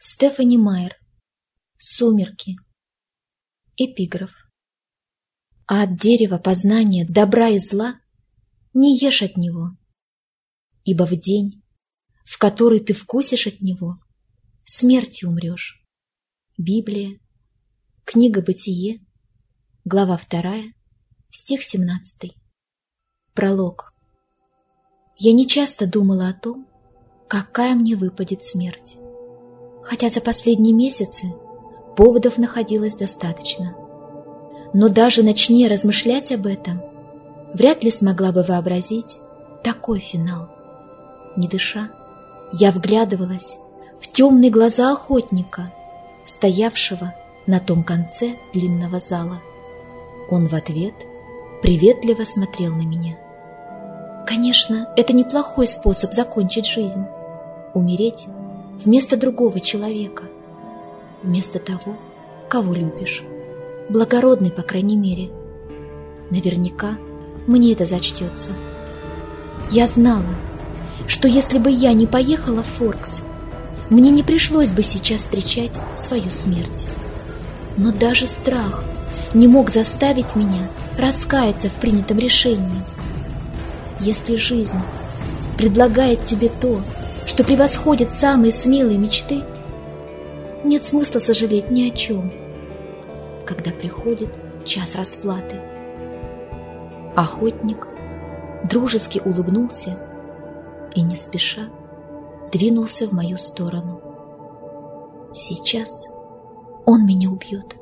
Стефани Майер. Сумерки. Эпиграф. А от дерева познания добра и зла не ешь от него, ибо в день, в который ты вкусишь от него, смертью умрешь. Библия. Книга Бытие. Глава 2. Стих 17. Пролог. Я не часто думала о том, какая мне выпадет смерть хотя за последние месяцы поводов находилось достаточно. Но даже начни размышлять об этом, вряд ли смогла бы вообразить такой финал. Не дыша, я вглядывалась в темные глаза охотника, стоявшего на том конце длинного зала. Он в ответ приветливо смотрел на меня. Конечно, это неплохой способ закончить жизнь. Умереть вместо другого человека, вместо того, кого любишь. Благородный, по крайней мере. Наверняка мне это зачтется. Я знала, что если бы я не поехала в Форкс, мне не пришлось бы сейчас встречать свою смерть. Но даже страх не мог заставить меня раскаяться в принятом решении. Если жизнь предлагает тебе то, что превосходит самые смелые мечты, нет смысла сожалеть ни о чем, когда приходит час расплаты. Охотник дружески улыбнулся и не спеша двинулся в мою сторону. Сейчас он меня убьет.